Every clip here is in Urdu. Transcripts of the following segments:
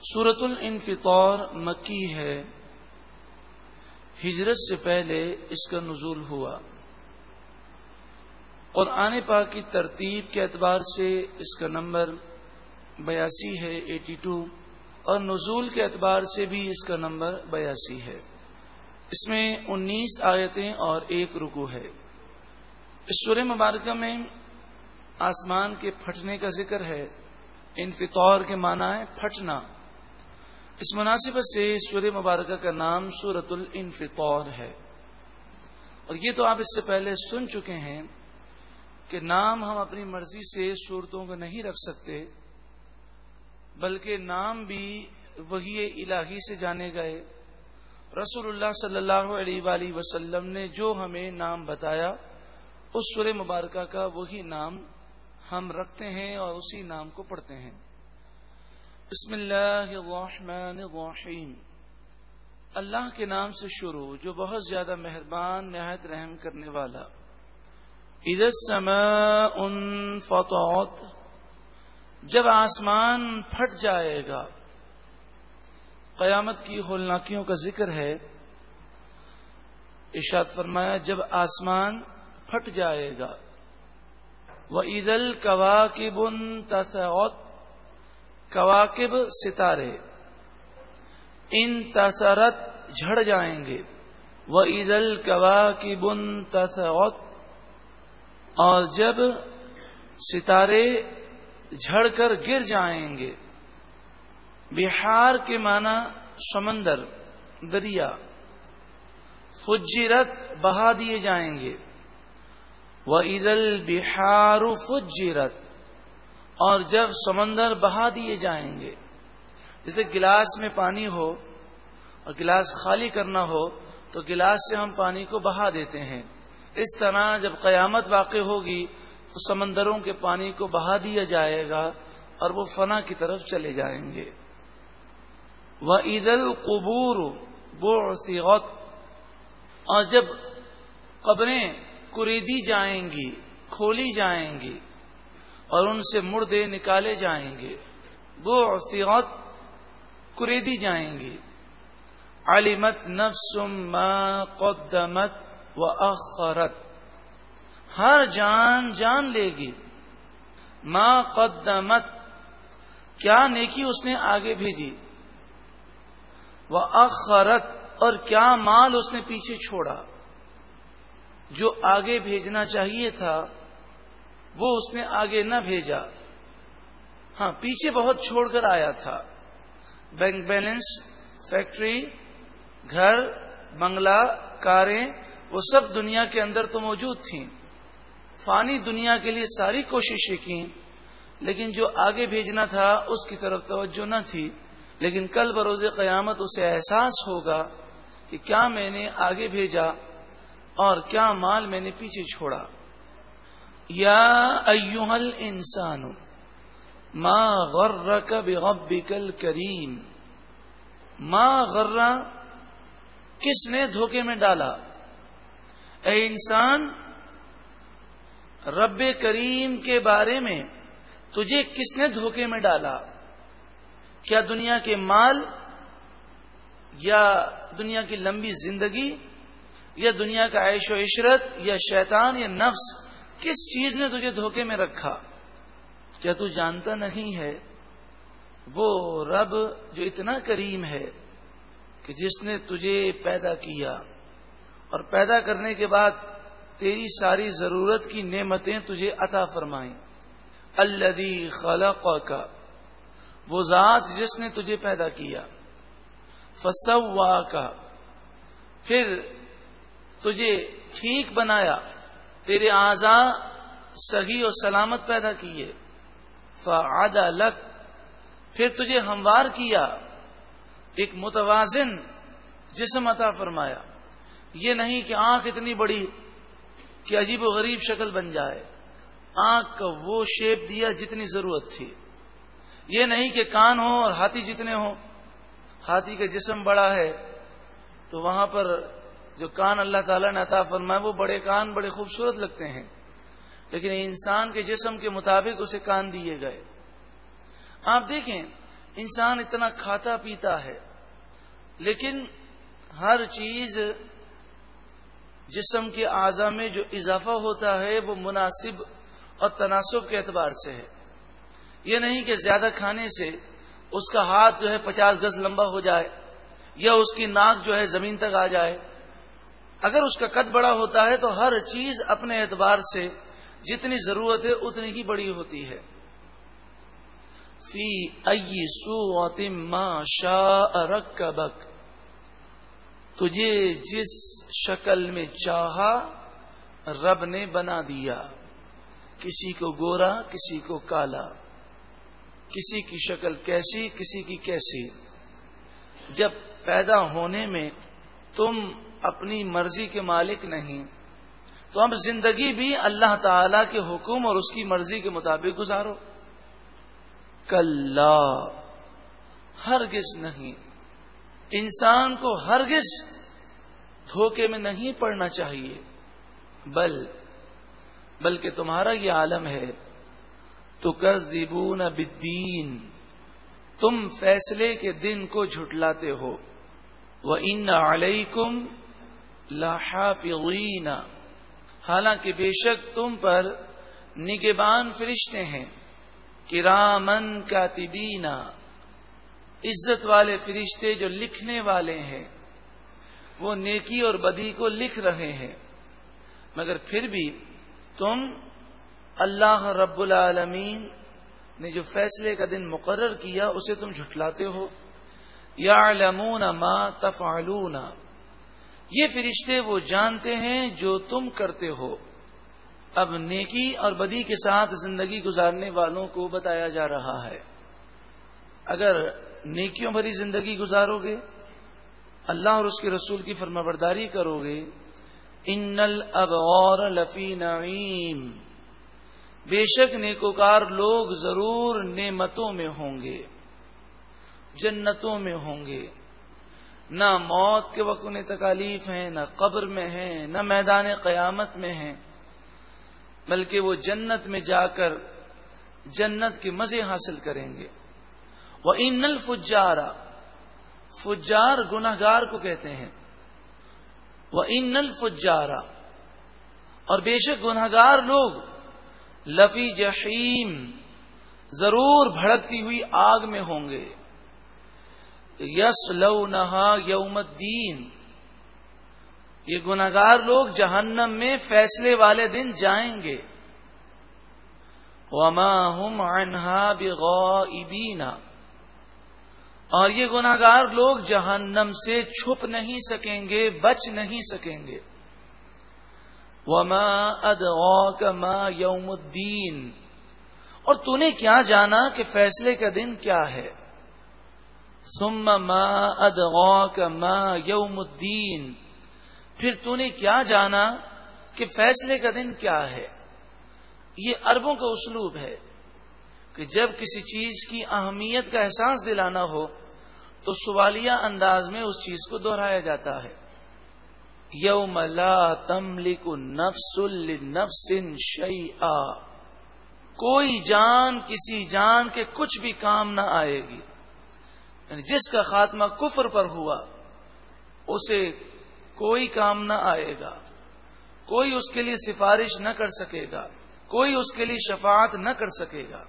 سورت الانفطار مکی ہے۔ ہجرت سے پہلے اس کا نزول ہوا۔ قرآن پاک کی ترتیب کے اعتبار سے اس کا نمبر بیاسی ہے، ایٹی ٹو۔ اور نزول کے اعتبار سے بھی اس کا نمبر بیاسی ہے۔ اس میں انیس آیتیں اور ایک رکو ہے۔ اس سورہ مبارکہ میں آسمان کے پھٹنے کا ذکر ہے۔ انفطور کے معنی ہے پھٹنا۔ اس مناسبت سے سور مبارکہ کا نام سورت الانفطور ہے۔ اور یہ تو آپ اس سے پہلے سن چکے ہیں کہ نام ہم اپنی مرضی سے صورتوں کو نہیں رکھ سکتے، بلکہ نام بھی وہی الہی سے جانے گئے۔ رسول اللہ صلی اللہ علیہ وآلہ وسلم نے جو ہمیں نام بتایا، اس سور مبارکہ کا وہی نام ہم رکھتے ہیں اور اسی نام کو پڑھتے ہیں۔ بسم اللہ الرحمن الرحیم۔ اللہ کے نام سے شروع، جو بہت زیادہ مہربان، نہایت رحم کرنے والا۔ ان فطوت جب آسمان پھٹ جائے گا۔ قیامت کی ہولناکیوں کا ذکر ہے۔ ارشاد فرمایا، جب آسمان پھٹ جائے گا۔ وہ عید القواقب تصوت کواکب ستارے۔ ان تصرت جھڑ جائیں گے۔ وہ عید القوا کی بن اور جب ستارے جھڑ کر گر جائیں گے۔ بہار کے معنی سمندر، دریا۔ فجرت بہا دیے جائیں گے۔ وہ عید البہار فجرت۔ اور جب سمندر بہا دیے جائیں گے، جیسے گلاس میں پانی ہو اور گلاس خالی کرنا ہو، تو گلاس سے ہم پانی کو بہا دیتے ہیں۔ اس طرح جب قیامت واقع ہوگی، تو سمندروں کے پانی کو بہا دیا جائے گا اور وہ فنا کی طرف چلے جائیں گے۔ وہ عید القبور اور جب قبریں کریدی جائیں گی، کھولی جائیں گی اور ان سے مردے نکالے جائیں گے۔ وہ سیغت کریدی جائیں گے۔ علیمت نفسم ما قدمت و اخرت۔ ہر جان جان لے گی۔ ما قدمت، کیا نیکی اس نے آگے بھیجی؟ وہ اخرت، اور کیا مال اس نے پیچھے چھوڑا؟ جو آگے بھیجنا چاہیے تھا۔ وہ اس نے آگے نہ بھیجا۔ ہاں پیچھے بہت چھوڑ کر آیا تھا۔ بینک بیلنس، فیکٹری، گھر، بنگلہ، کاریں، وہ سب دنیا کے اندر تو موجود تھیں۔ فانی دنیا کے لیے ساری کوششیں کی لیکن جو آگے بھیجنا تھا، اس کی طرف توجہ نہ تھی۔ لیکن کل بروز قیامت اسے احساس ہوگا کہ کیا میں نے آگے بھیجا اور کیا مال میں نے پیچھے چھوڑا۔ یا ایوہل انسان ما غرک بغبک الکریم ما غرہ کس نے دھوکے میں ڈالا؟ اے انسان، رب کریم کے بارے میں تجھے کس نے دھوکے میں ڈالا؟ کیا دنیا کے مال یا دنیا کی لمبی زندگی یا دنیا کا عیش و عشرت یا شیطان یا نفس کس چیز نے تجھے دھوکے میں رکھا؟ کیا تو جانتا نہیں ہے؟ وہ رب جو اتنا کریم ہے کہ جس نے تجھے پیدا کیا۔ اور پیدا کرنے کے بعد تیری ساری ضرورت کی نعمتیں تجھے عطا فرمائیں۔ الدی خلق کا وہ ذات جس نے تجھے پیدا کیا۔ فسوا کا پھر تجھے ٹھیک بنایا۔ تیرے آزا سگی اور سلامت پیدا کیے۔ فعاد لک، پھر تجھے ہموار کیا، ایک متوازن جسم عطا فرمایا۔ یہ نہیں کہ آنکھ اتنی بڑی کہ عجیب و غریب شکل بن جائے۔ آنکھ کا وہ شیپ دیا جتنی ضرورت تھی۔ یہ نہیں کہ کان ہو اور ہاتھی جتنے ہوں، ہاتھی کا جسم بڑا ہے تو وہاں پر جو کان اللہ تعالیٰ نے عطا فرمایا، وہ بڑے کان، بڑے خوبصورت لگتے ہیں۔ لیکن انسان کے جسم کے مطابق اسے کان دیے گئے۔ آپ دیکھیں، انسان اتنا کھاتا پیتا ہے، لیکن ہر چیز جسم کے اعضا میں جو اضافہ ہوتا ہے، وہ مناسب اور تناسب کے اعتبار سے ہے۔ یہ نہیں کہ زیادہ کھانے سے اس کا ہاتھ جو ہے پچاس گز لمبا ہو جائے یا اس کی ناک جو ہے زمین تک آ جائے۔ اگر اس کا قد بڑا ہوتا ہے تو ہر چیز اپنے اعتبار سے جتنی ضرورت ہے اتنی ہی بڑی ہوتی ہے۔ فی ائی سو ما شاہ رک بک تجھے جس شکل میں چاہا رب نے بنا دیا۔ کسی کو گورا، کسی کو کالا۔ کسی کی شکل کیسی، کسی کی کیسی۔ جب پیدا ہونے میں تم اپنی مرضی کے مالک نہیں۔ تو اب زندگی بھی اللہ تعالی کے حکم اور اس کی مرضی کے مطابق گزارو۔ کل ہرگز نہیں۔ انسان کو ہرگز دھوکے میں نہیں پڑنا چاہیے۔ بل، بلکہ تمہارا یہ عالم ہے۔ تو کزبون بدین تم فیصلے کے دن کو جھٹلاتے ہو۔ وہ ان علیکم لحافظین حالانکہ بے شک تم پر نگبان فرشتے ہیں۔ کرامن کاتبینا عزت والے فرشتے جو لکھنے والے ہیں۔ وہ نیکی اور بدی کو لکھ رہے ہیں۔ مگر پھر بھی تم اللہ رب العالمین نے جو فیصلے کا دن مقرر کیا، اسے تم جھٹلاتے ہو۔ یا ما تفعلون۔ یہ فرشتے وہ جانتے ہیں جو تم کرتے ہو۔ اب نیکی اور بدی کے ساتھ زندگی گزارنے والوں کو بتایا جا رہا ہے۔ اگر نیکیوں بھری زندگی گزارو گے، اللہ اور اس کے رسول کی فرما برداری کرو گے۔ ان اب لفی نعیم۔ بے شک نیکوکار لوگ ضرور نعمتوں میں ہوں گے، جنتوں میں ہوں گے۔ نہ موت کے وقت انہیں تکالیف ہیں، نہ قبر میں ہیں، نہ میدان قیامت میں ہیں۔ بلکہ وہ جنت میں جا کر جنت کے مزے حاصل کریں گے۔ وہ ان الفجارا فجار گناگار کو کہتے ہیں۔ وہ ان الفجارا اور بے شک گناگار لوگ، لفی جحیم، ضرور بھڑکتی ہوئی آگ میں ہوں گے۔ یس لو نہا یوم الدین۔ یہ گناگار لوگ جہنم میں فیصلے والے دن جائیں گے۔ وما ہم عنہا بغائبین۔ اور یہ گناگار لوگ جہنم سے چھپ نہیں سکیں گے، بچ نہیں سکیں گے۔ وما ادعاک ما یوم الدین۔ اور تو نے کیا جانا کہ فیصلے کا دن کیا ہے؟ ثم ما ادعاک ما یوم الدین۔ پھر تو نے کیا جانا کہ فیصلے کا دن کیا ہے؟ یہ اربوں کا اسلوب ہے کہ جب کسی چیز کی اہمیت کا احساس دلانا ہو، تو سوالیہ انداز میں اس چیز کو دہرایا جاتا ہے۔ یوم لا تملک نفس نفس شعی کوئی جان کسی جان کے کچھ بھی کام نہ آئے گی۔ یعنی جس کا خاتمہ کفر پر ہوا، اسے کوئی کام نہ آئے گا، کوئی اس کے لیے سفارش نہ کر سکے گا، کوئی اس کے لیے شفاعت نہ کر سکے گا۔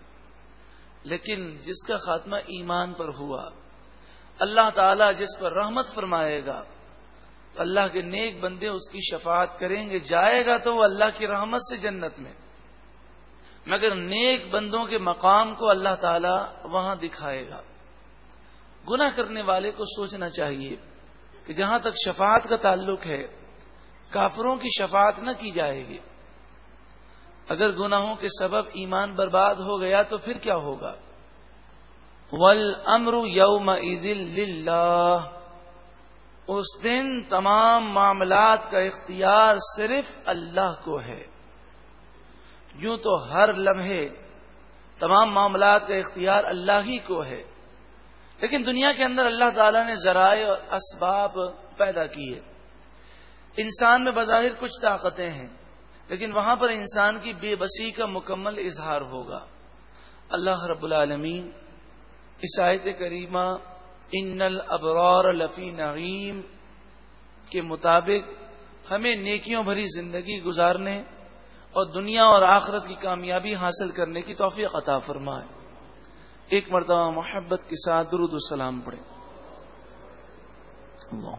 لیکن جس کا خاتمہ ایمان پر ہوا، اللہ تعالی جس پر رحمت فرمائے گا، اللہ کے نیک بندے اس کی شفاعت کریں گے، جائے گا تو وہ اللہ کی رحمت سے جنت میں۔ مگر نیک بندوں کے مقام کو اللہ تعالی وہاں دکھائے گا۔ گنا کرنے والے کو سوچنا چاہیے کہ جہاں تک شفاعت کا تعلق ہے، کافروں کی شفاعت نہ کی جائے گی۔ اگر گناہوں کے سبب ایمان برباد ہو گیا تو پھر کیا ہوگا؟ ول امر یوم اس دن تمام معاملات کا اختیار صرف اللہ کو ہے۔ یوں تو ہر لمحے تمام معاملات کا اختیار اللہ ہی کو ہے۔ لیکن دنیا کے اندر اللہ تعالیٰ نے ذرائع اور اسباب پیدا کیے۔ انسان میں بظاہر کچھ طاقتیں ہیں، لیکن وہاں پر انسان کی بے بسی کا مکمل اظہار ہوگا۔ اللہ رب العالمین عیسائیت کریمہ، ان الابرار لفی نعیم کے مطابق ہمیں نیکیوں بھری زندگی گزارنے اور دنیا اور آخرت کی کامیابی حاصل کرنے کی توفیق عطا فرمائے۔ ایک مرتبہ محبت کے ساتھ درود و سلام پڑھیں۔ اللہ